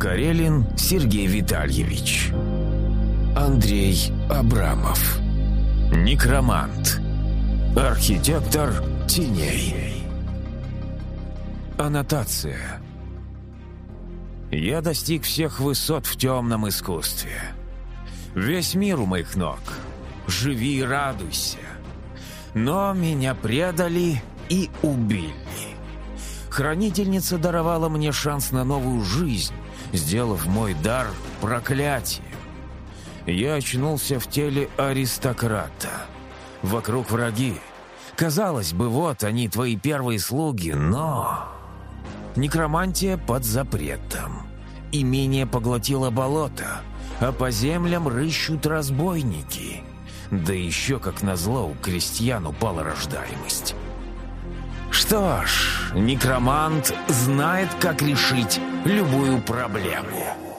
Карелин Сергей Витальевич. Андрей Абрамов. Некромант. Архитектор теней. Аннотация. Я достиг всех высот в темном искусстве. Весь мир у моих ног. Живи и радуйся. Но меня предали и убили. Хранительница даровала мне шанс на новую жизнь, сделав мой дар проклятием. Я очнулся в теле аристократа. Вокруг враги. Казалось бы, вот они, твои первые слуги, но... Некромантия под запретом. Имение поглотило болото, а по землям рыщут разбойники. Да еще, как назло, у крестьян упала рождаемость. Что ж, некромант знает, как решить любую проблему.